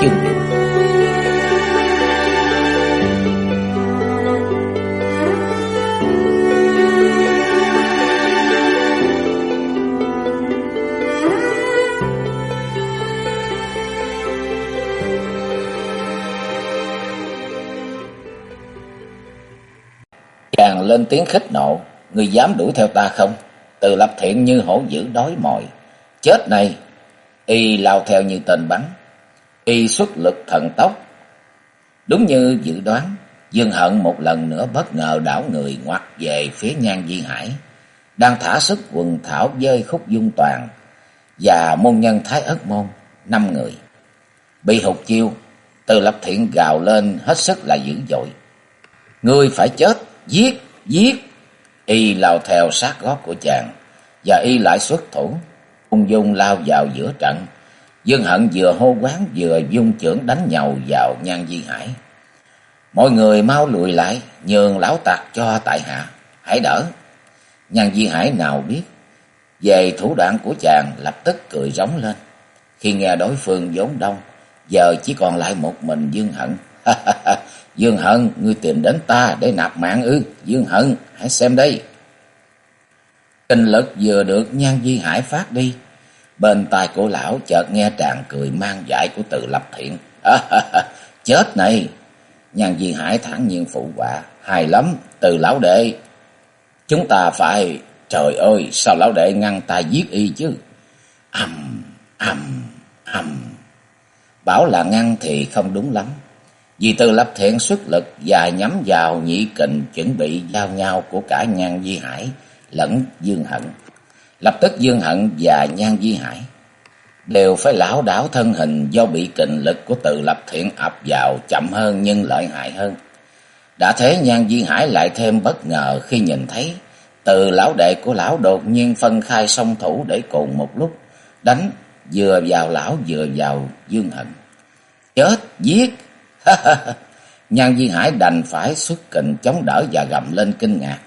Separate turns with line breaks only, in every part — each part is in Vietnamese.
chừng Chàng lên tiếng khích nộ, người dám đuổi theo ta không? Từ lập thiện như hổ dữ đói mồi. Chết này! Y lao theo như tên bắn. Y xuất lực thần tốc. Đúng như dự đoán, Dương Hận một lần nữa bất ngờ đảo người ngoặt về phía nhan di hải. Đang thả sức quần thảo dơi khúc dung toàn và môn nhân thái ất môn, năm người. Bị hụt chiêu, từ lập thiện gào lên hết sức là dữ dội. Ngươi phải chết! Giết! Giết! Y lao theo sát gót của chàng, và Y lại xuất thủ, ung dung lao vào giữa trận. Dương Hận vừa hô quán vừa dung trưởng đánh nhau vào Nhan Di Hải. Mọi người mau lùi lại, nhường lão tạc cho tại hạ, hãy đỡ. Nhan Di Hải nào biết, về thủ đoạn của chàng lập tức cười rống lên. Khi nghe đối phương vốn đông, giờ chỉ còn lại một mình Dương Hận. Dương Hận, ngươi tìm đến ta để nạp mạng ư. Dương Hận, hãy xem đây. Kinh lực vừa được Nhan Di Hải phát đi. Bên tai của lão chợt nghe tràng cười mang dại của từ lập thiện. À, chết này! nhàn Di Hải thẳng nhiên phụ quả. Hài lắm, từ lão đệ. Chúng ta phải... Trời ơi, sao lão đệ ngăn ta giết y chứ? Âm, âm, âm. Bảo là ngăn thì không đúng lắm. Vì từ lập thiện xuất lực và nhắm vào nhị kình chuẩn bị giao nhau của cả Nhan Di Hải lẫn Dương Hận. Lập tức Dương Hận và Nhan Di Hải đều phải lão đảo thân hình do bị kình lực của từ lập thiện ập vào chậm hơn nhưng lợi hại hơn. Đã thế Nhan Di Hải lại thêm bất ngờ khi nhìn thấy từ lão đệ của lão đột nhiên phân khai song thủ để cùng một lúc đánh vừa vào lão vừa vào Dương Hận. Chết, giết! Nhan Di Hải đành phải xuất kình chống đỡ và gầm lên kinh ngạc.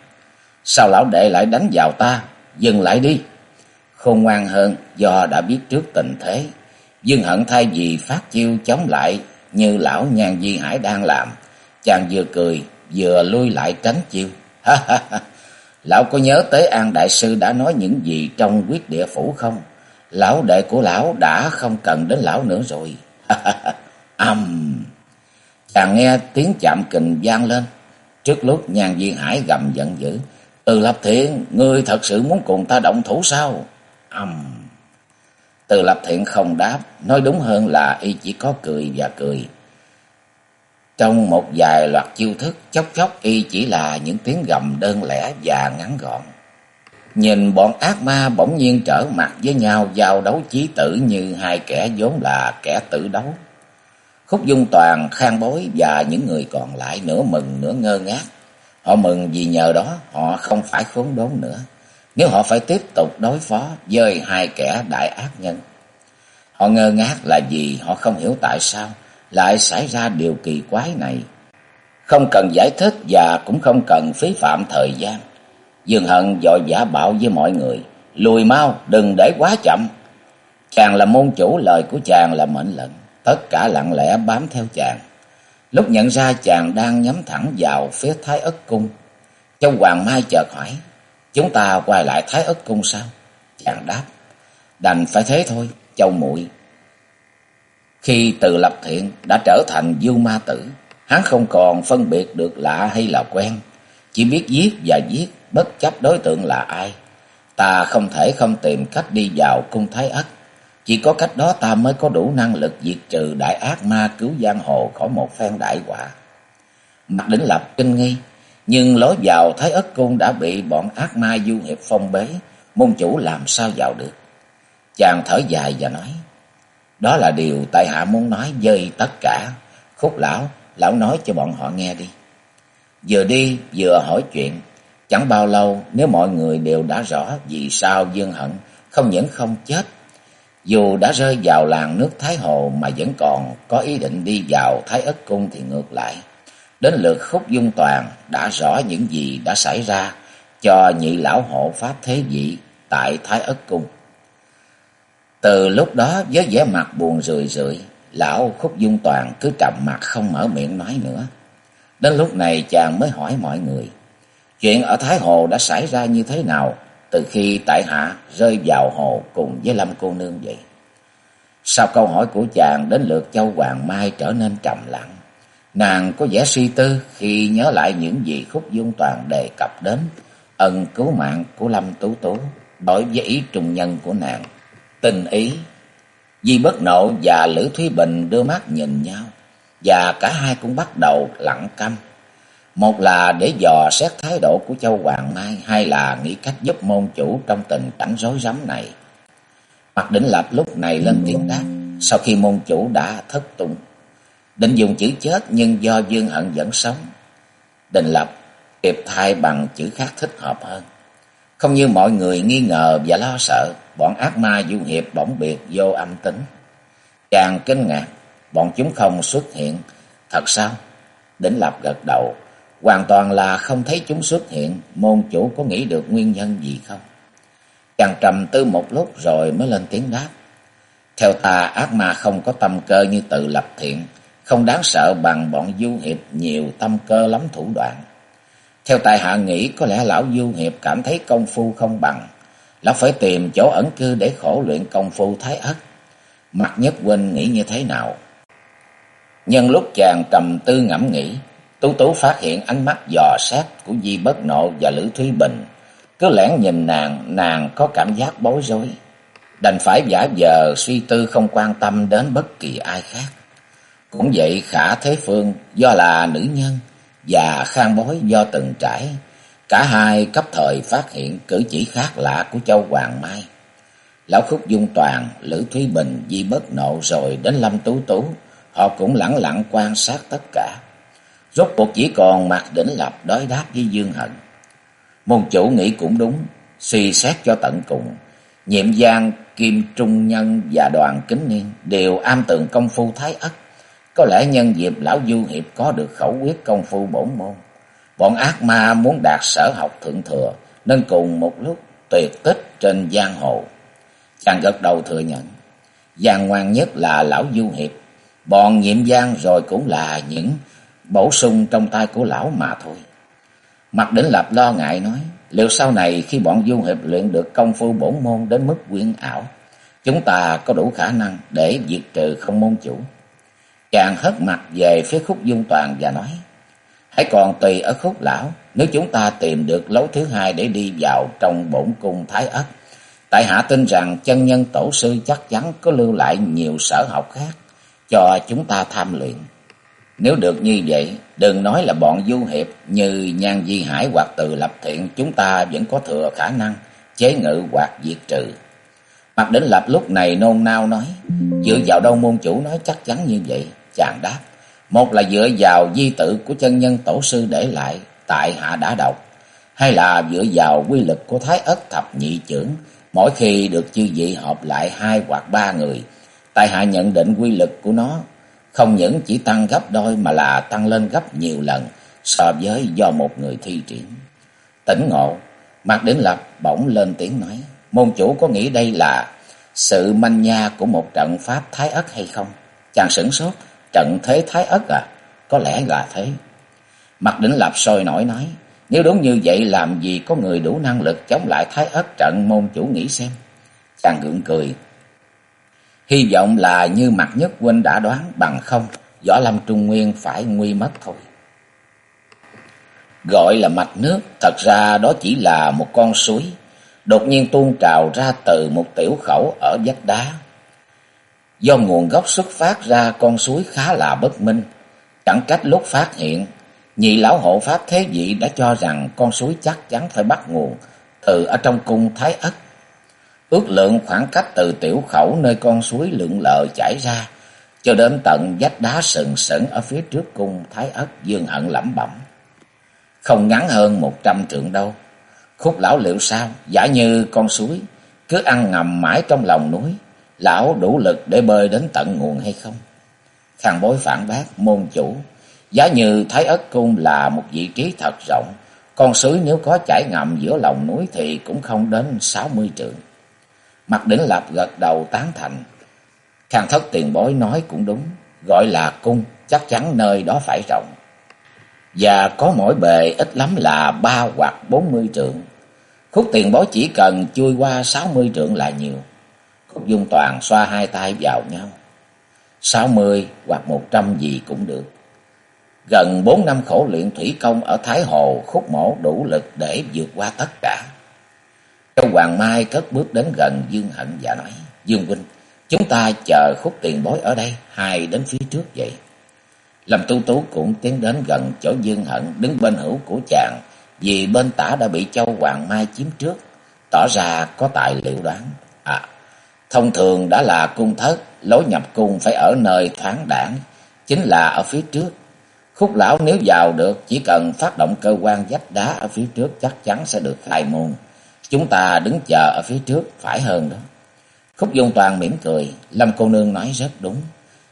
Sao lão đệ lại đánh vào ta? Dừng lại đi. Khôn ngoan hơn do đã biết trước tình thế. Dương Hận thay vì phát chiêu chống lại như lão Nhan Di Hải đang làm. Chàng vừa cười vừa lui lại tránh chiêu. lão có nhớ tới An Đại Sư đã nói những gì trong quyết địa phủ không? Lão đệ của lão đã không cần đến lão nữa rồi. Âm... um. Chàng nghe tiếng chạm kình vang lên. Trước lúc nhàn di hải gầm giận dữ. Từ lập thiện, ngươi thật sự muốn cùng ta động thủ sao? Âm. Um. Từ lập thiện không đáp. Nói đúng hơn là y chỉ có cười và cười. Trong một vài loạt chiêu thức, chốc chốc y chỉ là những tiếng gầm đơn lẻ và ngắn gọn. Nhìn bọn ác ma bỗng nhiên trở mặt với nhau giao đấu chí tử như hai kẻ vốn là kẻ tử đấu. Khúc Dung Toàn, Khang Bối và những người còn lại nửa mừng nửa ngơ ngác. Họ mừng vì nhờ đó họ không phải khốn đốn nữa. Nếu họ phải tiếp tục đối phó với hai kẻ đại ác nhân. Họ ngơ ngác là vì họ không hiểu tại sao lại xảy ra điều kỳ quái này. Không cần giải thích và cũng không cần phí phạm thời gian. Dương Hận dội giả bảo với mọi người. Lùi mau, đừng để quá chậm. Chàng là môn chủ, lời của chàng là mệnh lệnh tất cả lặng lẽ bám theo chàng. Lúc nhận ra chàng đang nhắm thẳng vào phía Thái Ất Cung, Châu Hoàng Mai chợt hỏi, chúng ta quay lại Thái Ất Cung sao? Chàng đáp, đành phải thế thôi, Châu muội Khi từ lập thiện đã trở thành du ma tử, hắn không còn phân biệt được lạ hay là quen, chỉ biết giết và giết, bất chấp đối tượng là ai. Ta không thể không tìm cách đi vào cung Thái Ất chỉ có cách đó ta mới có đủ năng lực diệt trừ đại ác ma cứu giang hồ khỏi một phen đại quả. Mặt đỉnh lập kinh nghi, nhưng lối vào Thái Ất Cung đã bị bọn ác ma du hiệp phong bế, môn chủ làm sao vào được. Chàng thở dài và nói, Đó là điều tại hạ muốn nói với tất cả. Khúc lão, lão nói cho bọn họ nghe đi. Vừa đi vừa hỏi chuyện. Chẳng bao lâu nếu mọi người đều đã rõ vì sao Dương Hận không những không chết. Dù đã rơi vào làng nước Thái Hồ mà vẫn còn có ý định đi vào Thái Ất Cung thì ngược lại. Đến lượt khúc dung toàn đã rõ những gì đã xảy ra cho nhị lão hộ pháp thế vị tại Thái Ất Cung. Từ lúc đó với vẻ mặt buồn rười rượi, lão khúc dung toàn cứ trầm mặt không mở miệng nói nữa. Đến lúc này chàng mới hỏi mọi người, chuyện ở Thái Hồ đã xảy ra như thế nào từ khi tại hạ rơi vào hồ cùng với Lâm cô nương vậy? Sau câu hỏi của chàng đến lượt Châu Hoàng Mai trở nên trầm lặng. Nàng có vẻ suy tư khi nhớ lại những gì Khúc Dung Toàn đề cập đến ân cứu mạng của Lâm Tú Tú đối với ý trùng nhân của nàng. Tình ý, Di Bất Nộ và Lữ Thúy Bình đưa mắt nhìn nhau và cả hai cũng bắt đầu lặng câm một là để dò xét thái độ của Châu Hoàng Mai, hai là nghĩ cách giúp môn chủ trong tình cảnh rối rắm này. Mặt đỉnh lập lúc này lên tiếng đáp, sau khi môn chủ đã thất tung. Định dùng chữ chết nhưng do Dương Hận vẫn sống. Định lập kịp thay bằng chữ khác thích hợp hơn. Không như mọi người nghi ngờ và lo sợ, bọn ác ma du hiệp bỗng biệt vô âm tính. Chàng kinh ngạc, bọn chúng không xuất hiện. Thật sao? Đỉnh Lập gật đầu, hoàn toàn là không thấy chúng xuất hiện, môn chủ có nghĩ được nguyên nhân gì không? Chàng trầm tư một lúc rồi mới lên tiếng đáp. Theo ta, ác ma không có tâm cơ như tự lập thiện, không đáng sợ bằng bọn du hiệp nhiều tâm cơ lắm thủ đoạn. Theo tài hạ nghĩ có lẽ lão du hiệp cảm thấy công phu không bằng, lão phải tìm chỗ ẩn cư để khổ luyện công phu thái ất. Mặt nhất huynh nghĩ như thế nào? Nhân lúc chàng trầm tư ngẫm nghĩ, Tú Tú phát hiện ánh mắt dò xét của Di Bất Nộ và Lữ Thúy Bình. Cứ lẻn nhìn nàng, nàng có cảm giác bối rối. Đành phải giả vờ suy tư không quan tâm đến bất kỳ ai khác. Cũng vậy Khả Thế Phương do là nữ nhân và Khang Bối do từng trải. Cả hai cấp thời phát hiện cử chỉ khác lạ của Châu Hoàng Mai. Lão Khúc Dung Toàn, Lữ Thúy Bình, Di Bất Nộ rồi đến Lâm Tú Tú. Họ cũng lặng lặng quan sát tất cả. Rốt cuộc chỉ còn mặt đỉnh lập đối đáp với Dương Hận. Môn chủ nghĩ cũng đúng, suy xét cho tận cùng. Nhiệm giang, Kim Trung Nhân và Đoàn Kính Niên đều am tường công phu thái ất. Có lẽ nhân dịp lão Du Hiệp có được khẩu quyết công phu bổn môn. Bọn ác ma muốn đạt sở học thượng thừa, nên cùng một lúc tuyệt tích trên giang hồ. Chàng gật đầu thừa nhận. Giang ngoan nhất là lão Du Hiệp. Bọn nhiệm giang rồi cũng là những bổ sung trong tay của lão mà thôi. Mặt đỉnh lập lo ngại nói, liệu sau này khi bọn Du Hiệp luyện được công phu bổn môn đến mức quyển ảo, chúng ta có đủ khả năng để diệt trừ không môn chủ. Chàng hất mặt về phía khúc dung toàn và nói, hãy còn tùy ở khúc lão, nếu chúng ta tìm được lối thứ hai để đi vào trong bổn cung thái ất. Tại hạ tin rằng chân nhân tổ sư chắc chắn có lưu lại nhiều sở học khác cho chúng ta tham luyện. Nếu được như vậy, đừng nói là bọn du hiệp như Nhan Di Hải hoặc Từ Lập Thiện, chúng ta vẫn có thừa khả năng chế ngự hoặc diệt trừ. Mặt đến lập lúc này nôn nao nói, dựa vào đâu môn chủ nói chắc chắn như vậy? Chàng đáp, một là dựa vào di tự của chân nhân tổ sư để lại, tại hạ đã đọc, hay là dựa vào quy lực của Thái Ất Thập Nhị Trưởng, mỗi khi được chư vị họp lại hai hoặc ba người, tại hạ nhận định quy lực của nó không những chỉ tăng gấp đôi mà là tăng lên gấp nhiều lần so với do một người thi triển. Tỉnh ngộ, Mạc Đỉnh Lập bỗng lên tiếng nói, môn chủ có nghĩ đây là sự manh nha của một trận pháp thái ất hay không? Chàng sửng sốt, trận thế thái ất à? Có lẽ là thế. Mạc Đỉnh Lập sôi nổi nói, nếu đúng như vậy làm gì có người đủ năng lực chống lại thái ất trận môn chủ nghĩ xem. Chàng gượng cười, Hy vọng là như mặt nhất huynh đã đoán bằng không, võ lâm trung nguyên phải nguy mất thôi. Gọi là mạch nước, thật ra đó chỉ là một con suối, đột nhiên tuôn trào ra từ một tiểu khẩu ở vách đá. Do nguồn gốc xuất phát ra con suối khá là bất minh, chẳng cách lúc phát hiện, nhị lão hộ pháp thế vị đã cho rằng con suối chắc chắn phải bắt nguồn từ ở trong cung Thái Ất ước lượng khoảng cách từ tiểu khẩu nơi con suối lượng lờ chảy ra, cho đến tận vách đá sừng sững ở phía trước cung Thái Ất Dương Hận lẩm bẩm. Không ngắn hơn một trăm trượng đâu. Khúc lão liệu sao, giả như con suối, cứ ăn ngầm mãi trong lòng núi, lão đủ lực để bơi đến tận nguồn hay không? Khang bối phản bác, môn chủ, giá như Thái Ất Cung là một vị trí thật rộng, con suối nếu có chảy ngầm giữa lòng núi thì cũng không đến sáu mươi trượng. Mặt đỉnh lập gật đầu tán thành. Khang thất tiền bối nói cũng đúng, gọi là cung, chắc chắn nơi đó phải rộng. Và có mỗi bề ít lắm là ba hoặc bốn mươi trượng. Khúc tiền bối chỉ cần chui qua sáu mươi trượng là nhiều. Khúc dung toàn xoa hai tay vào nhau. sáu mươi hoặc một trăm gì cũng được. Gần bốn năm khổ luyện thủy công ở Thái Hồ, khúc mổ đủ lực để vượt qua tất cả. Châu Hoàng Mai cất bước đến gần Dương Hận và nói, Dương Huynh, chúng ta chờ khúc tiền bối ở đây, hai đến phía trước vậy. Lâm Tu Tú cũng tiến đến gần chỗ Dương Hận đứng bên hữu của chàng, vì bên tả đã bị Châu Hoàng Mai chiếm trước, tỏ ra có tài liệu đoán. À, thông thường đã là cung thất, lối nhập cung phải ở nơi thoáng đảng, chính là ở phía trước. Khúc lão nếu vào được, chỉ cần phát động cơ quan vách đá ở phía trước chắc chắn sẽ được khai môn. Chúng ta đứng chờ ở phía trước, phải hơn đó. Khúc Dung Toàn mỉm cười, Lâm cô nương nói rất đúng.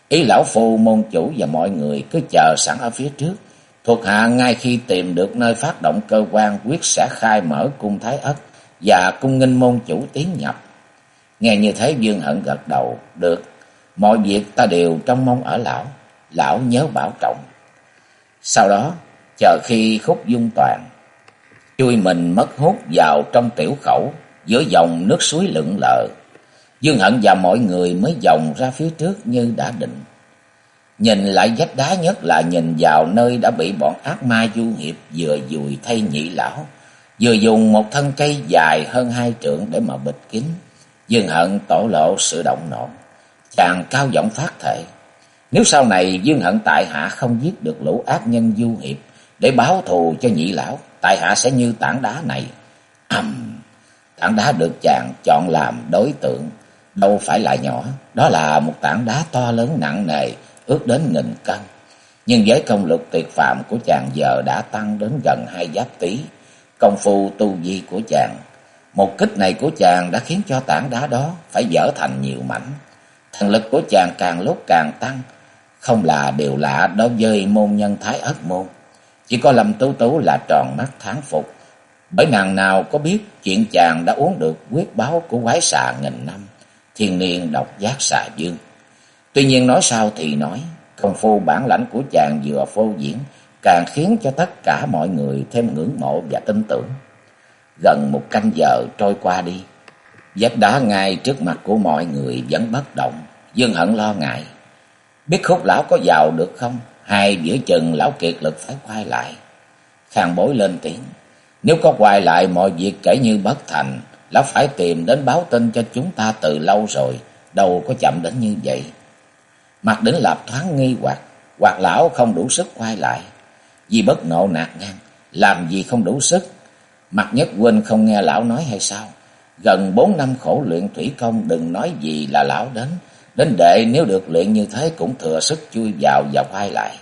Ý lão phu môn chủ và mọi người cứ chờ sẵn ở phía trước. Thuộc hạ ngay khi tìm được nơi phát động cơ quan quyết sẽ khai mở cung Thái Ất và cung nghinh môn chủ tiến nhập. Nghe như thế Dương Hận gật đầu, được, mọi việc ta đều trong mong ở lão, lão nhớ bảo trọng. Sau đó, chờ khi khúc dung toàn, chui mình mất hút vào trong tiểu khẩu, giữa dòng nước suối lượn lờ. Dương Hận và mọi người mới dòng ra phía trước như đã định. Nhìn lại vách đá nhất là nhìn vào nơi đã bị bọn ác ma du hiệp vừa dùi thay nhị lão, vừa dùng một thân cây dài hơn hai trượng để mà bịt kín. Dương Hận tổ lộ sự động nộ, chàng cao giọng phát thệ Nếu sau này Dương Hận tại hạ không giết được lũ ác nhân du hiệp để báo thù cho nhị lão, tại hạ sẽ như tảng đá này. Ầm, tảng đá được chàng chọn làm đối tượng đâu phải là nhỏ, đó là một tảng đá to lớn nặng nề, ước đến nghìn cân. Nhưng với công lực tuyệt phạm của chàng giờ đã tăng đến gần hai giáp tí, công phu tu vi của chàng. Một kích này của chàng đã khiến cho tảng đá đó phải dở thành nhiều mảnh. Thần lực của chàng càng lúc càng tăng, không là điều lạ đối với môn nhân thái ất môn. Chỉ có Lâm Tú Tú là tròn mắt thán phục, bởi nàng nào có biết chuyện chàng đã uống được quyết báo của quái xà nghìn năm, thiên niên độc giác xà dương. Tuy nhiên nói sao thì nói, công phu bản lãnh của chàng vừa phô diễn, càng khiến cho tất cả mọi người thêm ngưỡng mộ và tin tưởng. Gần một canh giờ trôi qua đi, vách đá ngay trước mặt của mọi người vẫn bất động, Dương Hận lo ngại. Biết khúc lão có vào được không? Hai giữa chừng lão kiệt lực phải quay lại. Khang bối lên tiếng. Nếu có quay lại mọi việc kể như bất thành. Lão phải tìm đến báo tin cho chúng ta từ lâu rồi. Đâu có chậm đến như vậy. Mặt đỉnh lạp thoáng nghi hoặc. Hoặc lão không đủ sức quay lại. Vì bất nộ nạt ngang. Làm gì không đủ sức. Mặt nhất huynh không nghe lão nói hay sao? Gần bốn năm khổ luyện thủy công, đừng nói gì là lão đến. Đến đệ nếu được luyện như thế cũng thừa sức chui vào và quay lại.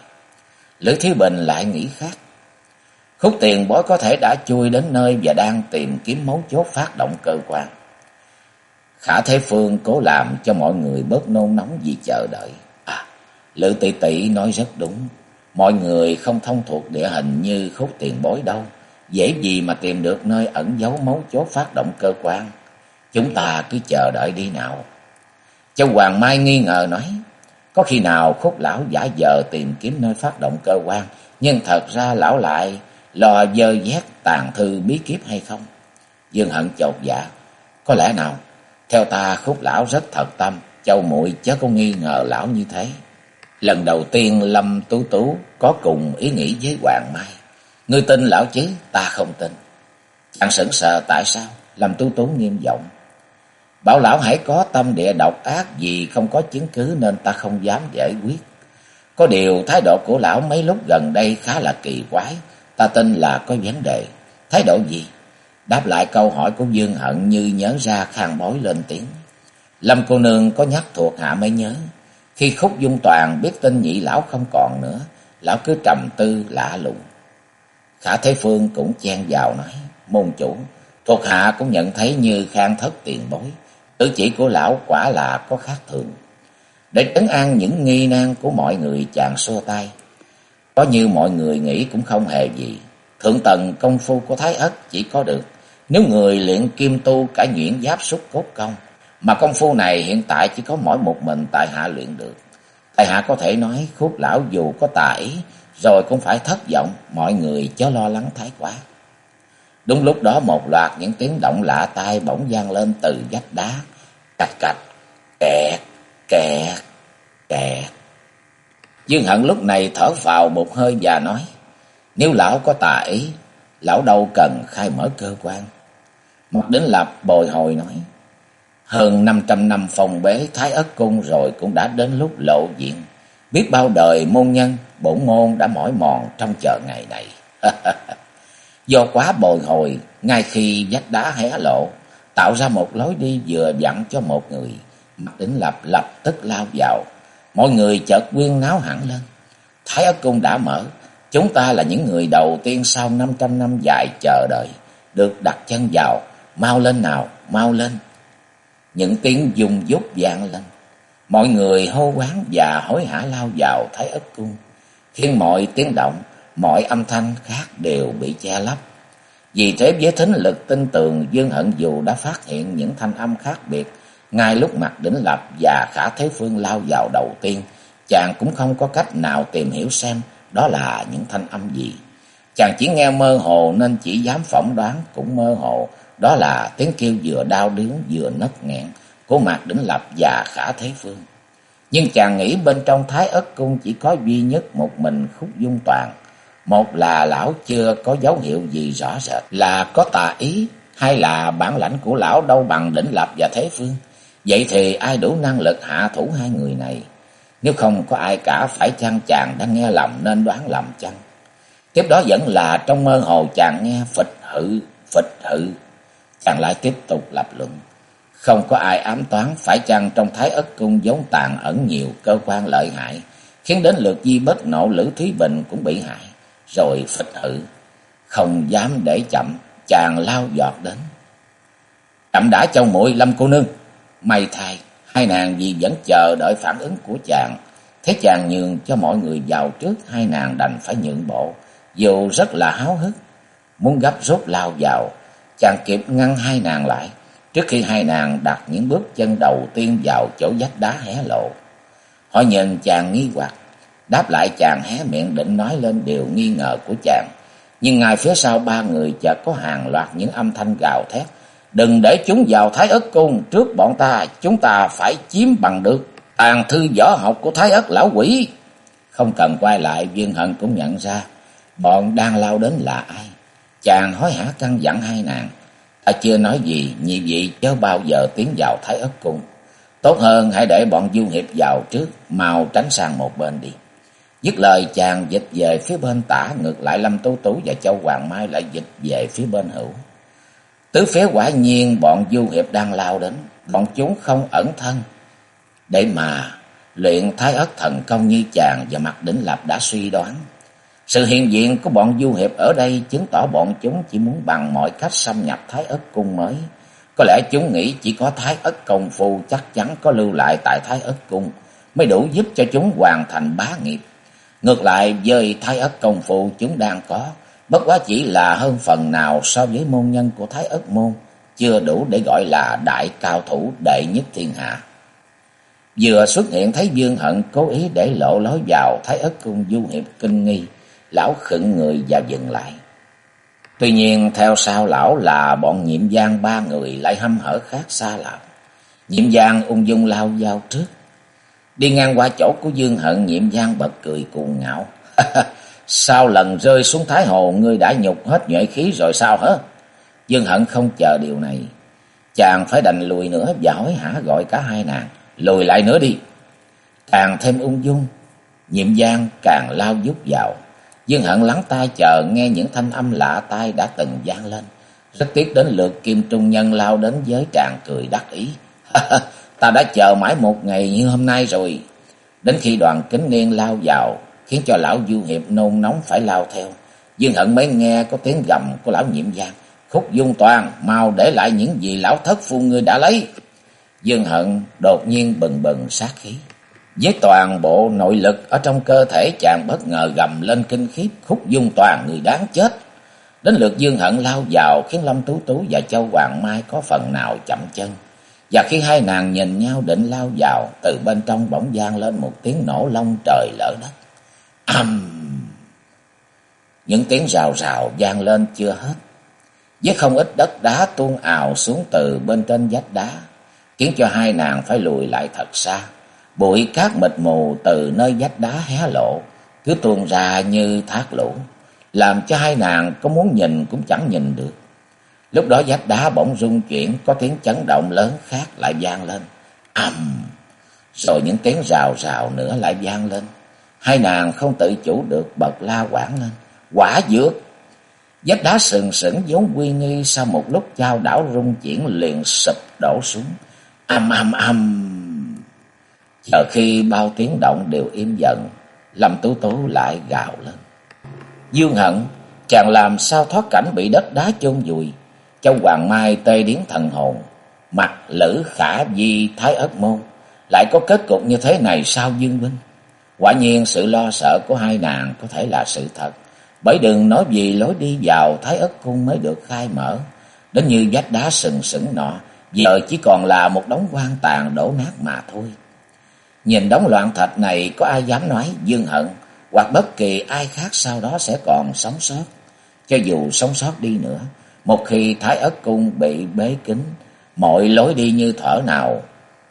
Lữ Thiếu Bình lại nghĩ khác. Khúc tiền bối có thể đã chui đến nơi và đang tìm kiếm mấu chốt phát động cơ quan. Khả Thế Phương cố làm cho mọi người bớt nôn nóng vì chờ đợi. À, Lữ Tỷ Tỷ nói rất đúng. Mọi người không thông thuộc địa hình như khúc tiền bối đâu. Dễ gì mà tìm được nơi ẩn giấu mấu chốt phát động cơ quan. Chúng ta cứ chờ đợi đi nào. Châu Hoàng Mai nghi ngờ nói, có khi nào khúc lão giả dờ tìm kiếm nơi phát động cơ quan, nhưng thật ra lão lại lo dơ dét tàn thư bí kiếp hay không? Dương Hận chột dạ, có lẽ nào, theo ta khúc lão rất thật tâm, châu muội chớ có nghi ngờ lão như thế. Lần đầu tiên Lâm Tú Tú có cùng ý nghĩ với Hoàng Mai. Ngươi tin lão chứ, ta không tin. Chàng sững sờ tại sao? Lâm Tú Tú nghiêm giọng. Bảo lão hãy có tâm địa độc ác vì không có chứng cứ nên ta không dám giải quyết. Có điều thái độ của lão mấy lúc gần đây khá là kỳ quái, ta tin là có vấn đề. Thái độ gì? Đáp lại câu hỏi của Dương Hận như nhớ ra khang bối lên tiếng. Lâm cô nương có nhắc thuộc hạ mới nhớ. Khi khúc dung toàn biết tin nhị lão không còn nữa, lão cứ trầm tư lạ lùng. Khả Thế Phương cũng chen vào nói, môn chủ, thuộc hạ cũng nhận thấy như khang thất tiền bối. Cử chỉ của lão quả là có khác thường. Để trấn an những nghi nan của mọi người chàng xua tay. Có như mọi người nghĩ cũng không hề gì. Thượng tầng công phu của Thái Ất chỉ có được nếu người luyện kim tu cả nhuyễn giáp xúc cốt công. Mà công phu này hiện tại chỉ có mỗi một mình tại hạ luyện được. Tại hạ có thể nói khúc lão dù có tải ý, rồi cũng phải thất vọng, mọi người chớ lo lắng thái quá. Đúng lúc đó một loạt những tiếng động lạ tai bỗng vang lên từ vách đá. Cạch cạch, kẹt, kẹt, kẹt. Dương Hận lúc này thở vào một hơi và nói. Nếu lão có tà ý, lão đâu cần khai mở cơ quan. một đến lập bồi hồi nói. Hơn 500 năm phòng bế Thái Ất Cung rồi cũng đã đến lúc lộ diện. Biết bao đời môn nhân, bổn môn đã mỏi mòn trong chờ ngày này. Do quá bồi hồi, ngay khi vách đá hé lộ, tạo ra một lối đi vừa dặn cho một người. Mặt đỉnh lập lập tức lao vào. Mọi người chợt quyên náo hẳn lên. Thái Ất Cung đã mở. Chúng ta là những người đầu tiên sau 500 năm dài chờ đợi. Được đặt chân vào. Mau lên nào, mau lên. Những tiếng dùng dút vang lên. Mọi người hô quán và hối hả lao vào Thái Ất Cung. Khiến mọi tiếng động, mọi âm thanh khác đều bị che lấp. Vì thế với thính lực tin tường Dương Hận dù đã phát hiện những thanh âm khác biệt, ngay lúc mặt đỉnh lập và khả thế phương lao vào đầu tiên, chàng cũng không có cách nào tìm hiểu xem đó là những thanh âm gì. Chàng chỉ nghe mơ hồ nên chỉ dám phỏng đoán cũng mơ hồ, đó là tiếng kêu vừa đau đớn vừa nấc nghẹn của Mạc Đỉnh Lập và Khả Thế Phương. Nhưng chàng nghĩ bên trong Thái Ất Cung chỉ có duy nhất một mình Khúc Dung Toàn. Một là lão chưa có dấu hiệu gì rõ rệt là có tà ý, hay là bản lãnh của lão đâu bằng Đỉnh Lập và Thế Phương. Vậy thì ai đủ năng lực hạ thủ hai người này? Nếu không có ai cả phải chăng chàng đang nghe lầm nên đoán lầm chăng? Tiếp đó vẫn là trong mơ hồ chàng nghe phịch hự, phịch hự. Chàng lại tiếp tục lập luận. Không có ai ám toán phải chăng trong thái ất cung giống tàn ẩn nhiều cơ quan lợi hại, khiến đến lượt di bất nộ Lữ Thúy Bình cũng bị hại, rồi phịch hự. Không dám để chậm, chàng lao giọt đến. Chậm đã châu muội lâm cô nương. May thay, hai nàng vì vẫn chờ đợi phản ứng của chàng. Thế chàng nhường cho mọi người vào trước, hai nàng đành phải nhượng bộ, dù rất là háo hức. Muốn gấp rút lao vào, chàng kịp ngăn hai nàng lại trước khi hai nàng đặt những bước chân đầu tiên vào chỗ vách đá hé lộ. Họ nhìn chàng nghi hoặc, đáp lại chàng hé miệng định nói lên điều nghi ngờ của chàng. Nhưng ngay phía sau ba người chợt có hàng loạt những âm thanh gào thét. Đừng để chúng vào Thái Ất Cung trước bọn ta, chúng ta phải chiếm bằng được tàn thư võ học của Thái Ất lão quỷ. Không cần quay lại, duyên Hận cũng nhận ra bọn đang lao đến là ai. Chàng hối hả căn dặn hai nàng. Ta chưa nói gì, nhị vị chớ bao giờ tiến vào Thái Ất Cung. Tốt hơn hãy để bọn du hiệp vào trước, mau tránh sang một bên đi. Dứt lời chàng dịch về phía bên tả, ngược lại Lâm Tú Tú và Châu Hoàng Mai lại dịch về phía bên hữu. Tứ phía quả nhiên bọn du hiệp đang lao đến, bọn chúng không ẩn thân. Để mà luyện thái ất thần công như chàng và mặt đỉnh lập đã suy đoán. Sự hiện diện của bọn du hiệp ở đây chứng tỏ bọn chúng chỉ muốn bằng mọi cách xâm nhập Thái Ất Cung mới. Có lẽ chúng nghĩ chỉ có Thái Ất Công Phu chắc chắn có lưu lại tại Thái Ất Cung mới đủ giúp cho chúng hoàn thành bá nghiệp. Ngược lại với Thái Ất Công Phu chúng đang có, bất quá chỉ là hơn phần nào so với môn nhân của Thái Ất Môn, chưa đủ để gọi là đại cao thủ đệ nhất thiên hạ. Vừa xuất hiện thấy Dương Hận cố ý để lộ lối vào Thái Ất Cung du hiệp kinh nghi lão khựng người và dừng lại. Tuy nhiên theo sau lão là bọn nhiệm giang ba người lại hâm hở khác xa lão. Nhiệm giang ung dung lao giao trước. Đi ngang qua chỗ của Dương Hận nhiệm giang bật cười cuồng ngạo. Sau lần rơi xuống Thái Hồ ngươi đã nhục hết nhuệ khí rồi sao hả? Dương Hận không chờ điều này. Chàng phải đành lùi nữa và hối hả gọi cả hai nàng. Lùi lại nữa đi. Càng thêm ung dung. Nhiệm giang càng lao giúp vào. Dương Hận lắng tai chờ nghe những thanh âm lạ tai đã từng vang lên, Rất tiếc đến lượt Kim Trung Nhân lao đến với chàng cười đắc ý. ta đã chờ mãi một ngày như hôm nay rồi. Đến khi đoàn kính niên lao vào, khiến cho lão Du Hiệp nôn nóng phải lao theo. Dương Hận mới nghe có tiếng gầm của lão nhiệm giang. Khúc dung toàn, mau để lại những gì lão thất phu ngươi đã lấy. Dương Hận đột nhiên bừng bừng sát khí. Với toàn bộ nội lực ở trong cơ thể chàng bất ngờ gầm lên kinh khiếp khúc dung toàn người đáng chết. Đến lượt Dương Hận lao vào khiến Lâm Tú Tú và Châu Hoàng Mai có phần nào chậm chân. Và khi hai nàng nhìn nhau định lao vào, từ bên trong bỗng gian lên một tiếng nổ long trời lở đất. Âm! Những tiếng rào rào gian lên chưa hết. Với không ít đất đá tuôn ào xuống từ bên trên vách đá, khiến cho hai nàng phải lùi lại thật xa. Bụi cát mịt mù từ nơi vách đá hé lộ, cứ tuôn ra như thác lũ, làm cho hai nàng có muốn nhìn cũng chẳng nhìn được. Lúc đó vách đá bỗng rung chuyển, có tiếng chấn động lớn khác lại vang lên. ầm, rồi những tiếng rào rào nữa lại vang lên. Hai nàng không tự chủ được bật la quảng lên. Quả dược! Vách đá sừng sững vốn quy nghi sau một lúc trao đảo rung chuyển liền sụp đổ xuống. Âm âm âm! Chờ khi bao tiếng động đều im dần, Lâm Tú Tú lại gào lên. Dương hận, chàng làm sao thoát cảnh bị đất đá chôn vùi. Châu Hoàng Mai tê điến thần hồn, mặt lữ khả di thái ất môn. Lại có kết cục như thế này sao Dương Vinh? Quả nhiên sự lo sợ của hai nàng có thể là sự thật. Bởi đừng nói gì lối đi vào Thái ất cung mới được khai mở. Đến như vách đá sừng sững nọ, giờ chỉ còn là một đống quan tàn đổ nát mà thôi. Nhìn đống loạn thạch này có ai dám nói dương hận, hoặc bất kỳ ai khác sau đó sẽ còn sống sót. Cho dù sống sót đi nữa, một khi Thái ất cung bị bế kín, mọi lối đi như thở nào,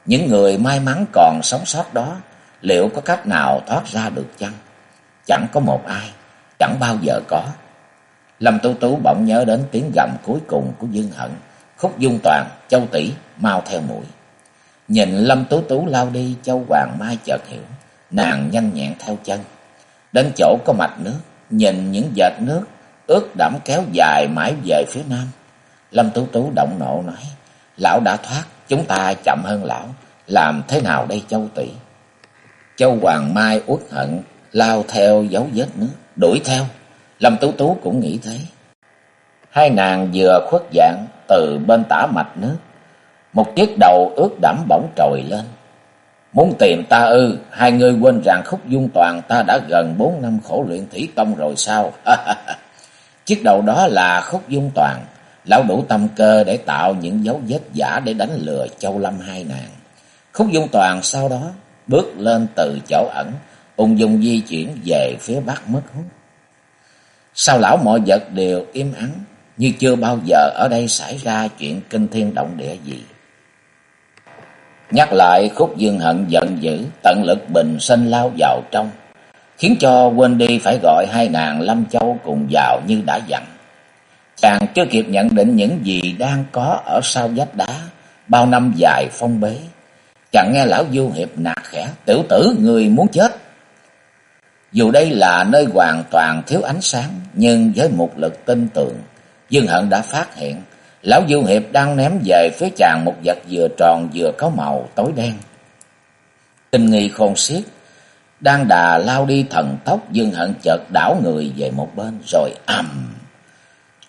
những người may mắn còn sống sót đó liệu có cách nào thoát ra được chăng? Chẳng có một ai, chẳng bao giờ có. Lâm Tú Tú bỗng nhớ đến tiếng gầm cuối cùng của Dương Hận, Khúc Dung Toàn, Châu Tỷ mau theo mũi. Nhìn Lâm Tú Tú lao đi, Châu Hoàng Mai chợt hiểu, nàng nhanh nhẹn theo chân. Đến chỗ có mạch nước, nhìn những vệt nước ướt đẫm kéo dài mãi về phía nam. Lâm Tú Tú động nộ nói, lão đã thoát, chúng ta chậm hơn lão, làm thế nào đây Châu Tỷ? Châu Hoàng Mai uất hận, lao theo dấu vết nước, đuổi theo. Lâm Tú Tú cũng nghĩ thế. Hai nàng vừa khuất dạng từ bên tả mạch nước. Một chiếc đầu ướt đẫm bỗng trồi lên. Muốn tìm ta ư, hai người quên rằng khúc dung toàn ta đã gần bốn năm khổ luyện thủy công rồi sao? Chiếc đầu đó là khúc dung toàn. Lão đủ tâm cơ để tạo những dấu vết giả để đánh lừa châu lâm hai nàng. Khúc dung toàn sau đó bước lên từ chỗ ẩn, ung dung di chuyển về phía bắc mất hút. sau lão mọi vật đều im ắng, như chưa bao giờ ở đây xảy ra chuyện kinh thiên động địa gì. Nhắc lại khúc dương hận giận dữ, tận lực bình sinh lao vào trong, khiến cho quên đi phải gọi hai nàng Lâm Châu cùng vào như đã dặn. Chàng chưa kịp nhận định những gì đang có ở sau vách đá, bao năm dài phong bế, Chàng nghe lão du hiệp nạt khẽ, tiểu tử người muốn chết. Dù đây là nơi hoàn toàn thiếu ánh sáng, nhưng với một lực tin tưởng, Dương Hận đã phát hiện, lão du hiệp đang ném về phía chàng một vật vừa tròn vừa có màu tối đen. Kinh nghi khôn xiết, đang đà lao đi thần tốc, Dương Hận chợt đảo người về một bên, rồi ầm.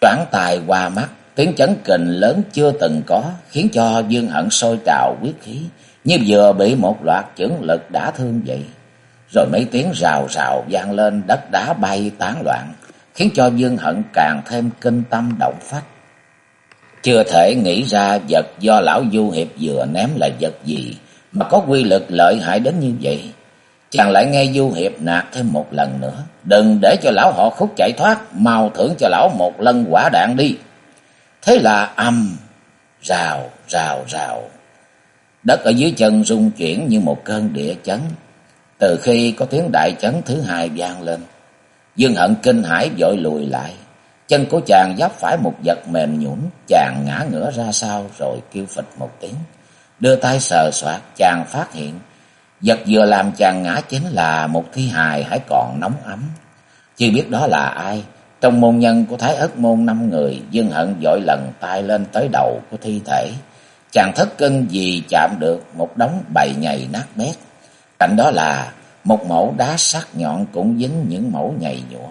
Choảng tài qua mắt, tiếng chấn kình lớn chưa từng có, khiến cho Dương Hận sôi trào quyết khí, như vừa bị một loạt chưởng lực đã thương vậy. Rồi mấy tiếng rào rào vang lên đất đá bay tán loạn, khiến cho Dương Hận càng thêm kinh tâm động phách. Chưa thể nghĩ ra vật do lão Du Hiệp vừa ném là vật gì mà có quy lực lợi hại đến như vậy. Chàng lại nghe Du Hiệp nạt thêm một lần nữa. Đừng để cho lão họ khúc chạy thoát, mau thưởng cho lão một lần quả đạn đi. Thế là âm, rào, rào, rào. Đất ở dưới chân rung chuyển như một cơn địa chấn. Từ khi có tiếng đại chấn thứ hai vang lên, Dương Hận kinh hãi vội lùi lại. Chân của chàng giáp phải một vật mềm nhũn, chàng ngã ngửa ra sau rồi kêu phịch một tiếng. Đưa tay sờ soạt, chàng phát hiện vật vừa làm chàng ngã chính là một thi hài hãy còn nóng ấm. Chưa biết đó là ai, Trong môn nhân của Thái Ất môn năm người, Dương Hận dội lần tay lên tới đầu của thi thể. Chàng thất cân vì chạm được một đống bầy nhầy nát bét. Cạnh đó là một mẫu đá sắc nhọn cũng dính những mẫu nhầy nhụa.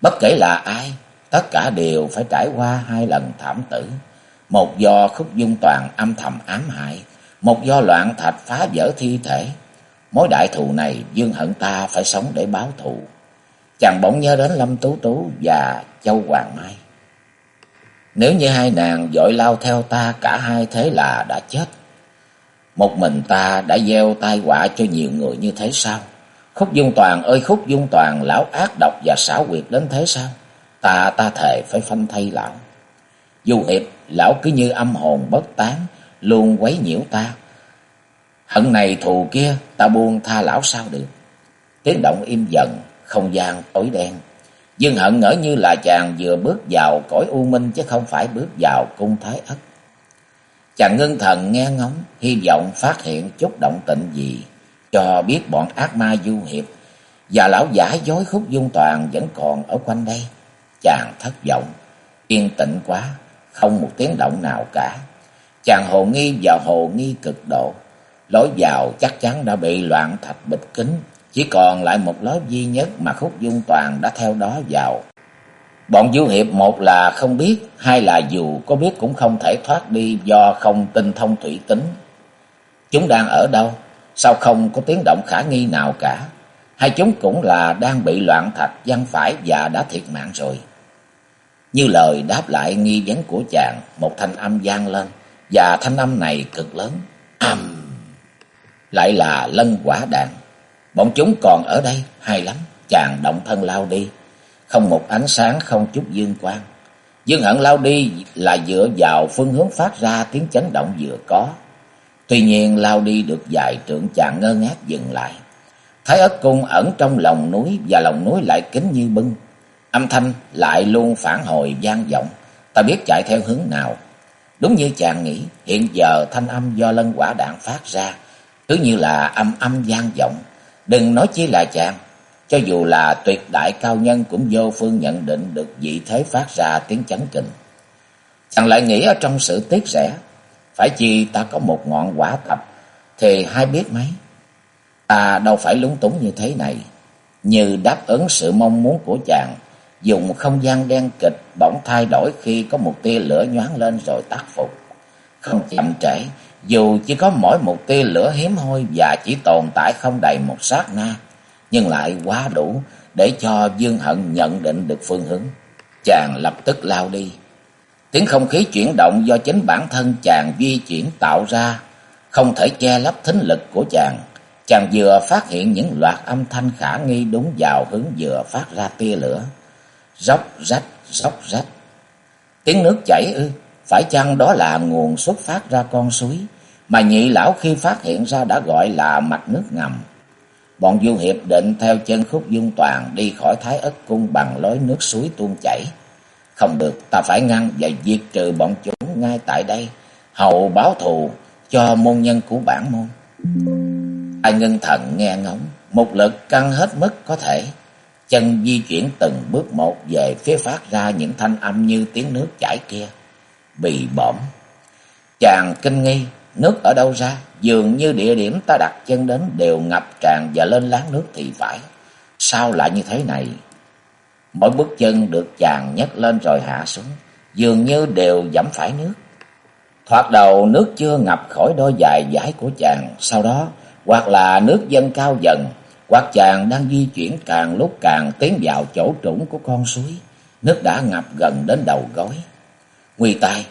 Bất kể là ai, tất cả đều phải trải qua hai lần thảm tử. Một do khúc dung toàn âm thầm ám hại, một do loạn thạch phá vỡ thi thể. Mối đại thù này Dương Hận ta phải sống để báo thù. Chàng bỗng nhớ đến Lâm Tú Tú và Châu Hoàng Mai. Nếu như hai nàng dội lao theo ta cả hai thế là đã chết. Một mình ta đã gieo tai họa cho nhiều người như thế sao? Khúc Dung Toàn ơi Khúc Dung Toàn, lão ác độc và xảo quyệt đến thế sao? Ta ta thề phải phanh thay lão. Dù hiệp, lão cứ như âm hồn bất tán, luôn quấy nhiễu ta. Hận này thù kia, ta buông tha lão sao được. Tiếng động im dần, không gian tối đen. Dương Hận ngỡ như là chàng vừa bước vào cõi u minh chứ không phải bước vào cung thái ất. Chàng ngưng thần nghe ngóng, hy vọng phát hiện chút động tịnh gì, cho biết bọn ác ma du hiệp và lão giả dối khúc dung toàn vẫn còn ở quanh đây. Chàng thất vọng, yên tĩnh quá, không một tiếng động nào cả. Chàng hồ nghi và hồ nghi cực độ, lối vào chắc chắn đã bị loạn thạch bịch kính, chỉ còn lại một lối duy nhất mà khúc dung toàn đã theo đó vào. Bọn du hiệp một là không biết, hai là dù có biết cũng không thể thoát đi do không tinh thông thủy tính. Chúng đang ở đâu? Sao không có tiếng động khả nghi nào cả? Hai chúng cũng là đang bị loạn thạch văn phải và đã thiệt mạng rồi. Như lời đáp lại nghi vấn của chàng, một thanh âm vang lên, và thanh âm này cực lớn. Âm! Lại là lân quả đạn. Bọn chúng còn ở đây, hay lắm. Chàng động thân lao đi. Không một ánh sáng, không chút dương quang. Dương hận lao đi là dựa vào phương hướng phát ra tiếng chấn động vừa có. Tuy nhiên lao đi được dài trượng chàng ngơ ngác dừng lại. Thái ất cung ẩn trong lòng núi và lòng núi lại kín như bưng. Âm thanh lại luôn phản hồi gian vọng. Ta biết chạy theo hướng nào. Đúng như chàng nghĩ, hiện giờ thanh âm do lân quả đạn phát ra, cứ như là âm âm gian vọng. Đừng nói chi là chàng, cho dù là tuyệt đại cao nhân cũng vô phương nhận định được vị thế phát ra tiếng chấn kinh. Chàng lại nghĩ ở trong sự tiếc rẻ, phải chi ta có một ngọn quả tập, thì hai biết mấy. Ta đâu phải lúng túng như thế này, như đáp ứng sự mong muốn của chàng, dùng không gian đen kịch bỗng thay đổi khi có một tia lửa nhoáng lên rồi tắt phục. Không chậm trễ, dù chỉ có mỗi một tia lửa hiếm hoi và chỉ tồn tại không đầy một sát na, nhưng lại quá đủ để cho Dương Hận nhận định được phương hướng. Chàng lập tức lao đi. Tiếng không khí chuyển động do chính bản thân chàng di chuyển tạo ra, không thể che lấp thính lực của chàng. Chàng vừa phát hiện những loạt âm thanh khả nghi đúng vào hướng vừa phát ra tia lửa. Róc rách, róc rách. Tiếng nước chảy ư, phải chăng đó là nguồn xuất phát ra con suối, mà nhị lão khi phát hiện ra đã gọi là mạch nước ngầm. Bọn du hiệp định theo chân khúc dung toàn đi khỏi thái ất cung bằng lối nước suối tuôn chảy. Không được, ta phải ngăn và diệt trừ bọn chúng ngay tại đây, hậu báo thù cho môn nhân của bản môn. Ai ngân thần nghe ngóng, một lực căng hết mức có thể. Chân di chuyển từng bước một về phía phát ra những thanh âm như tiếng nước chảy kia. Bị bỏm. Chàng kinh nghi, nước ở đâu ra? Dường như địa điểm ta đặt chân đến đều ngập tràn và lên láng nước thì phải. Sao lại như thế này? Mỗi bước chân được chàng nhấc lên rồi hạ xuống, dường như đều dẫm phải nước. Thoạt đầu nước chưa ngập khỏi đôi dài dải của chàng, sau đó hoặc là nước dâng cao dần, hoặc chàng đang di chuyển càng lúc càng tiến vào chỗ trũng của con suối. Nước đã ngập gần đến đầu gối. Nguy tai,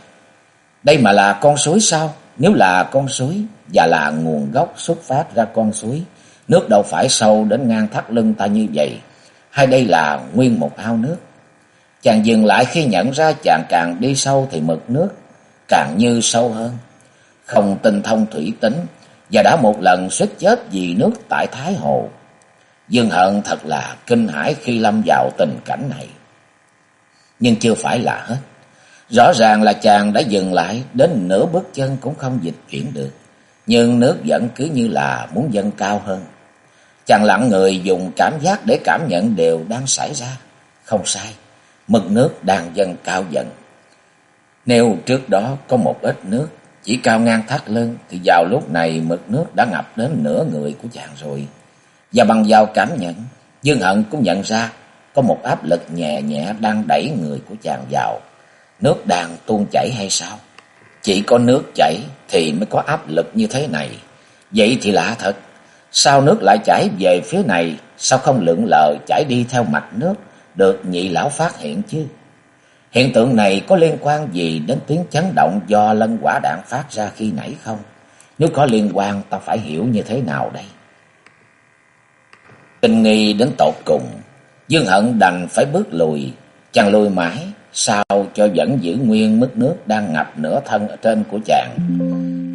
đây mà là con suối sao? Nếu là con suối và là nguồn gốc xuất phát ra con suối, nước đâu phải sâu đến ngang thắt lưng ta như vậy. Hay đây là nguyên một ao nước? Chàng dừng lại khi nhận ra chàng càng đi sâu thì mực nước càng như sâu hơn. Không tinh thông thủy tính và đã một lần suýt chết vì nước tại Thái Hồ. Dương Hận thật là kinh hãi khi lâm vào tình cảnh này. Nhưng chưa phải là hết. Rõ ràng là chàng đã dừng lại, đến nửa bước chân cũng không dịch chuyển được. Nhưng nước vẫn cứ như là muốn dâng cao hơn. Chàng lặng người dùng cảm giác để cảm nhận điều đang xảy ra. Không sai, mực nước đang dâng cao dần. Nếu trước đó có một ít nước chỉ cao ngang thắt lưng thì vào lúc này mực nước đã ngập đến nửa người của chàng rồi. Và bằng vào cảm nhận, Dương Hận cũng nhận ra có một áp lực nhẹ nhẹ đang đẩy người của chàng vào. Nước đang tuôn chảy hay sao? Chỉ có nước chảy thì mới có áp lực như thế này. Vậy thì lạ thật. Sao nước lại chảy về phía này? Sao không lượn lờ chảy đi theo mạch nước? Được nhị lão phát hiện chứ? Hiện tượng này có liên quan gì đến tiếng chấn động do lân quả đạn phát ra khi nãy không? Nếu có liên quan ta phải hiểu như thế nào đây? Kinh nghi đến tột cùng, Dương Hận đành phải bước lùi, chàng lùi mãi, sao cho vẫn giữ nguyên mức nước đang ngập nửa thân ở trên của chàng.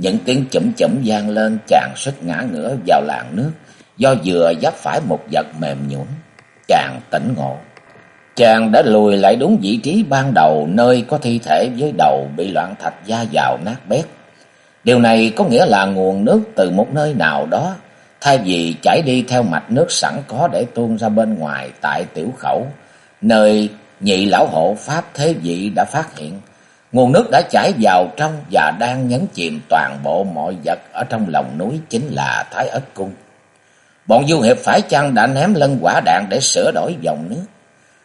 Những tiếng chậm chậm vang lên chàng suýt ngã ngửa vào làn nước, do vừa giáp phải một vật mềm nhũn. Chàng tỉnh ngộ. Chàng đã lùi lại đúng vị trí ban đầu nơi có thi thể với đầu bị loạn thạch da vào nát bét. Điều này có nghĩa là nguồn nước từ một nơi nào đó, thay vì chảy đi theo mạch nước sẵn có để tuôn ra bên ngoài tại tiểu khẩu, nơi nhị lão hộ Pháp Thế Vị đã phát hiện. Nguồn nước đã chảy vào trong và đang nhấn chìm toàn bộ mọi vật ở trong lòng núi chính là Thái Ất Cung. Bọn du hiệp phải chăng đã ném lân quả đạn để sửa đổi dòng nước?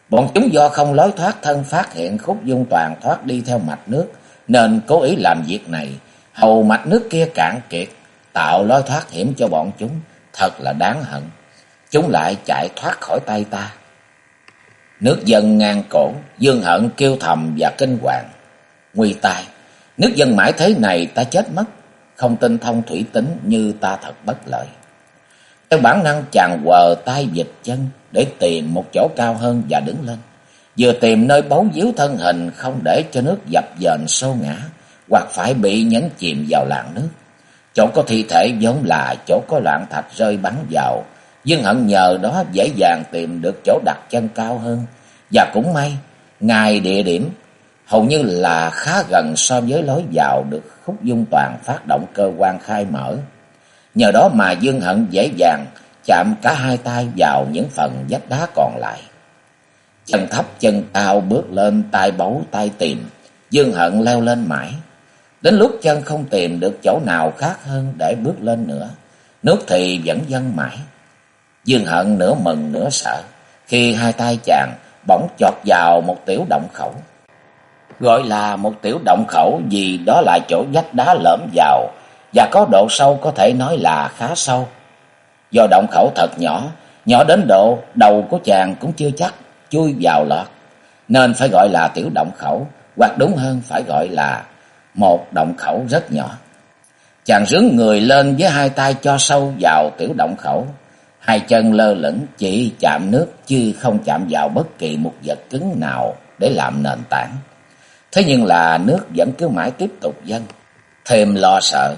Bọn chúng do không lối thoát thân phát hiện khúc dung toàn thoát đi theo mạch nước, nên cố ý làm việc này, hầu mạch nước kia cạn kiệt, tạo lối thoát hiểm cho bọn chúng, thật là đáng hận. Chúng lại chạy thoát khỏi tay ta. Nước dân ngang cổ, dương hận kêu thầm và kinh hoàng. Nguy tai, nước dân mãi thế này ta chết mất, không tinh thông thủy tính như ta thật bất lợi. Theo bản năng chàng quờ tay dịch chân để tìm một chỗ cao hơn và đứng lên. Vừa tìm nơi bấu víu thân hình không để cho nước dập dềnh sâu ngã hoặc phải bị nhấn chìm vào làn nước. Chỗ có thi thể vốn là chỗ có loạn thạch rơi bắn vào. Dương Hận nhờ đó dễ dàng tìm được chỗ đặt chân cao hơn. Và cũng may, ngài địa điểm hầu như là khá gần so với lối vào được khúc dung toàn phát động cơ quan khai mở. Nhờ đó mà Dương Hận dễ dàng chạm cả hai tay vào những phần vách đá còn lại. Chân thấp chân cao bước lên tay bấu tay tìm, Dương Hận leo lên mãi. Đến lúc chân không tìm được chỗ nào khác hơn để bước lên nữa, nước thì vẫn dâng mãi. Dương Hận nửa mừng nửa sợ, khi hai tay chàng bỗng chọt vào một tiểu động khẩu. Gọi là một tiểu động khẩu vì đó là chỗ vách đá lõm vào, và có độ sâu có thể nói là khá sâu. Do động khẩu thật nhỏ, nhỏ đến độ đầu của chàng cũng chưa chắc chui vào lọt, nên phải gọi là tiểu động khẩu, hoặc đúng hơn phải gọi là một động khẩu rất nhỏ. Chàng rướng người lên với hai tay cho sâu vào tiểu động khẩu, hai chân lơ lửng chỉ chạm nước chứ không chạm vào bất kỳ một vật cứng nào để làm nền tảng. Thế nhưng là nước vẫn cứ mãi tiếp tục dâng. Thêm lo sợ,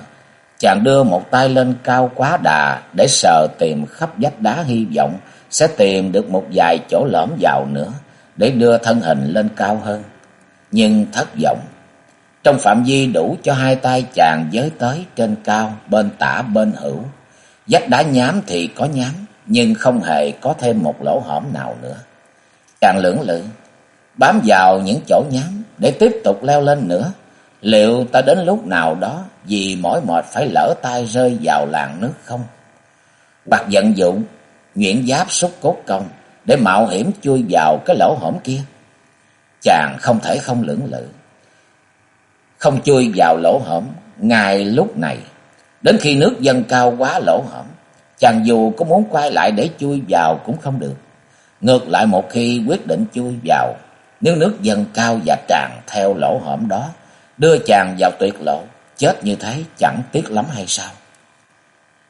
Chàng đưa một tay lên cao quá đà để sờ tìm khắp vách đá hy vọng sẽ tìm được một vài chỗ lõm vào nữa để đưa thân hình lên cao hơn. Nhưng thất vọng. Trong phạm vi đủ cho hai tay chàng giới tới trên cao, bên tả bên hữu. Vách đá nhám thì có nhám, nhưng không hề có thêm một lỗ hõm nào nữa. Chàng lưỡng lự, bám vào những chỗ nhám để tiếp tục leo lên nữa. Liệu ta đến lúc nào đó vì mỏi mệt phải lỡ tay rơi vào làng nước không? Bạc vận dụng nguyễn giáp xúc cốt công để mạo hiểm chui vào cái lỗ hổm kia. Chàng không thể không lưỡng lự. Không chui vào lỗ hổm ngay lúc này. Đến khi nước dâng cao quá lỗ hổng, chàng dù có muốn quay lại để chui vào cũng không được. Ngược lại một khi quyết định chui vào, nếu nước dâng cao và tràn theo lỗ hổng đó, đưa chàng vào tuyệt lộ, chết như thế chẳng tiếc lắm hay sao?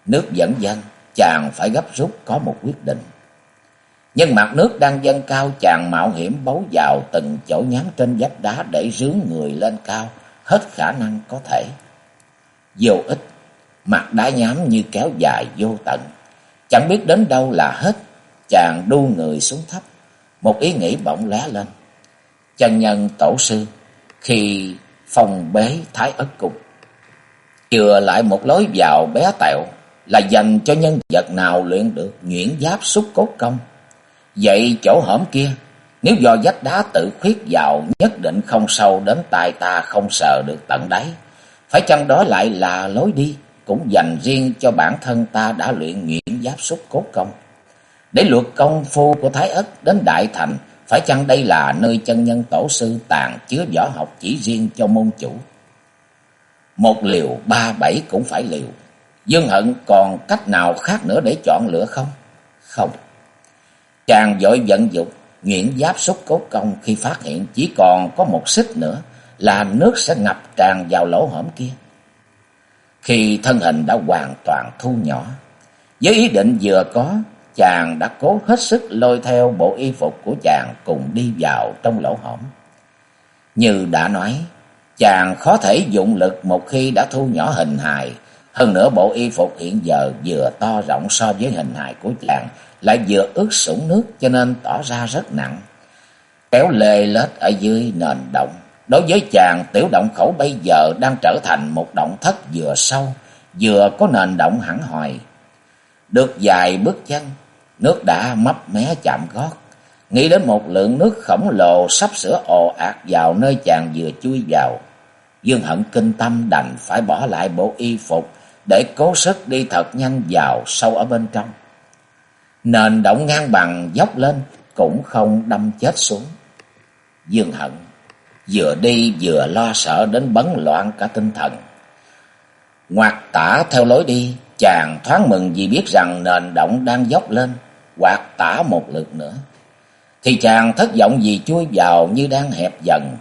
Nước vẫn dâng, chàng phải gấp rút có một quyết định. Nhưng mặt nước đang dâng cao chàng mạo hiểm bấu vào từng chỗ nhám trên vách đá để rướng người lên cao, hết khả năng có thể. Vô ích, mặt đá nhám như kéo dài vô tận, chẳng biết đến đâu là hết, chàng đu người xuống thấp, một ý nghĩ bỗng lóe lên. Chân nhân tổ sư, khi phòng bế thái ất cục, Chừa lại một lối vào bé tẹo là dành cho nhân vật nào luyện được nhuyễn giáp xúc cốt công. Vậy chỗ hõm kia, Nếu do vách đá tự khuyết vào nhất định không sâu đến tài ta không sợ được tận đáy. Phải chăng đó lại là lối đi cũng dành riêng cho bản thân ta đã luyện nghiện giáp xúc cốt công. Để luật công phu của Thái Ất đến Đại Thành, phải chăng đây là nơi chân nhân tổ sư tàn chứa võ học chỉ riêng cho môn chủ? Một liều ba bảy cũng phải liều. Dương Hận còn cách nào khác nữa để chọn lựa không? Không. Chàng dội vận dục, nghiện giáp xúc cốt công khi phát hiện chỉ còn có một xích nữa là nước sẽ ngập tràn vào lỗ hõm kia. Khi thân hình đã hoàn toàn thu nhỏ, với ý định vừa có, chàng đã cố hết sức lôi theo bộ y phục của chàng cùng đi vào trong lỗ hổm. Như đã nói, chàng khó thể dụng lực một khi đã thu nhỏ hình hài, hơn nữa bộ y phục hiện giờ vừa to rộng so với hình hài của chàng, lại vừa ướt sũng nước cho nên tỏ ra rất nặng. Kéo lê lết ở dưới nền động. Đối với chàng, tiểu động khẩu bây giờ đang trở thành một động thất vừa sâu, vừa có nền động hẳn hoài. Được dài bước chân, nước đã mấp mé chạm gót. Nghĩ đến một lượng nước khổng lồ sắp sửa ồ ạt vào nơi chàng vừa chui vào. Dương Hận kinh tâm đành phải bỏ lại bộ y phục để cố sức đi thật nhanh vào sâu ở bên trong. Nền động ngang bằng dốc lên cũng không đâm chết xuống. Dương Hận vừa đi vừa lo sợ đến bấn loạn cả tinh thần. Ngoặt tả theo lối đi, chàng thoáng mừng vì biết rằng nền động đang dốc lên, quạt tả một lượt nữa. Thì chàng thất vọng vì chui vào như đang hẹp dần.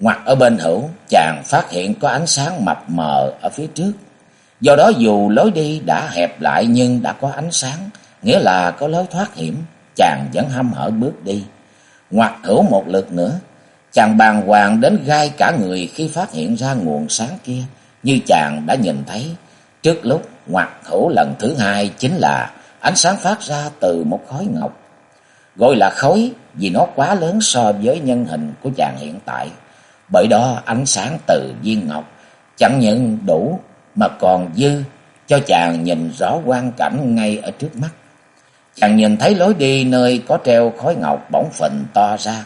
Ngoặt ở bên hữu, chàng phát hiện có ánh sáng mập mờ ở phía trước. Do đó dù lối đi đã hẹp lại nhưng đã có ánh sáng, nghĩa là có lối thoát hiểm, chàng vẫn hăm hở bước đi. Ngoặt hữu một lượt nữa, chàng bàng hoàng đến gai cả người khi phát hiện ra nguồn sáng kia, như chàng đã nhìn thấy. Trước lúc ngoặt thủ lần thứ hai chính là ánh sáng phát ra từ một khối ngọc. Gọi là khối vì nó quá lớn so với nhân hình của chàng hiện tại. Bởi đó ánh sáng từ viên ngọc chẳng những đủ mà còn dư cho chàng nhìn rõ quan cảnh ngay ở trước mắt. Chàng nhìn thấy lối đi nơi có treo khối ngọc bỗng phình to ra,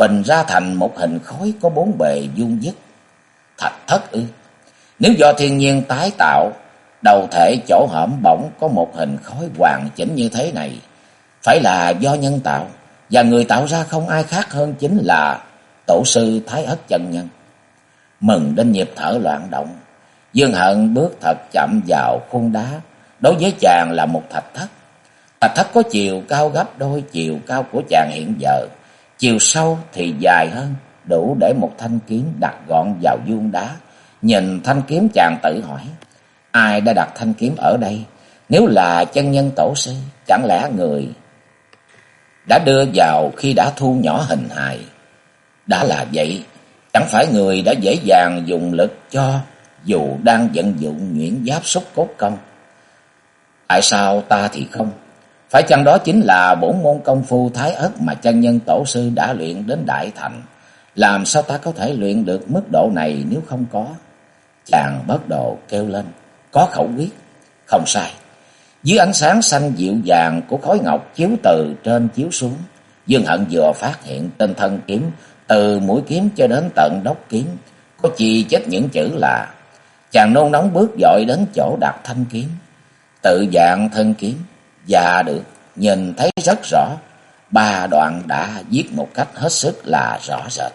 phình ra thành một hình khối có bốn bề vuông dứt. Thạch thất ư? Nếu do thiên nhiên tái tạo, đầu thể chỗ hõm bỗng có một hình khối hoàn chỉnh như thế này, phải là do nhân tạo, và người tạo ra không ai khác hơn chính là tổ sư Thái Ất Chân Nhân. Mừng đến nhịp thở loạn động, Dương Hận bước thật chậm vào khung đá, đối với chàng là một thạch thất. Thạch thất có chiều cao gấp đôi chiều cao của chàng hiện giờ, chiều sâu thì dài hơn, đủ để một thanh kiếm đặt gọn vào vuông đá. Nhìn thanh kiếm chàng tự hỏi, ai đã đặt thanh kiếm ở đây? Nếu là chân nhân tổ sư, chẳng lẽ người đã đưa vào khi đã thu nhỏ hình hài? Đã là vậy, chẳng phải người đã dễ dàng dùng lực cho dù đang vận dụng nhuyễn giáp xúc cốt công. Tại sao ta thì không? Phải chăng đó chính là bổn môn công phu thái ất mà chân nhân tổ sư đã luyện đến đại thành? Làm sao ta có thể luyện được mức độ này nếu không có? Chàng bất độ kêu lên, có khẩu quyết, không sai. Dưới ánh sáng xanh dịu dàng của khói ngọc chiếu từ trên chiếu xuống, Dương Hận vừa phát hiện tên thân kiếm từ mũi kiếm cho đến tận đốc kiếm, có chi chết những chữ là Chàng nôn nóng bước dội đến chỗ đặt thanh kiếm, tự dạng thân kiếm, và được nhìn thấy rất rõ, ba đoạn đã viết một cách hết sức là rõ rệt.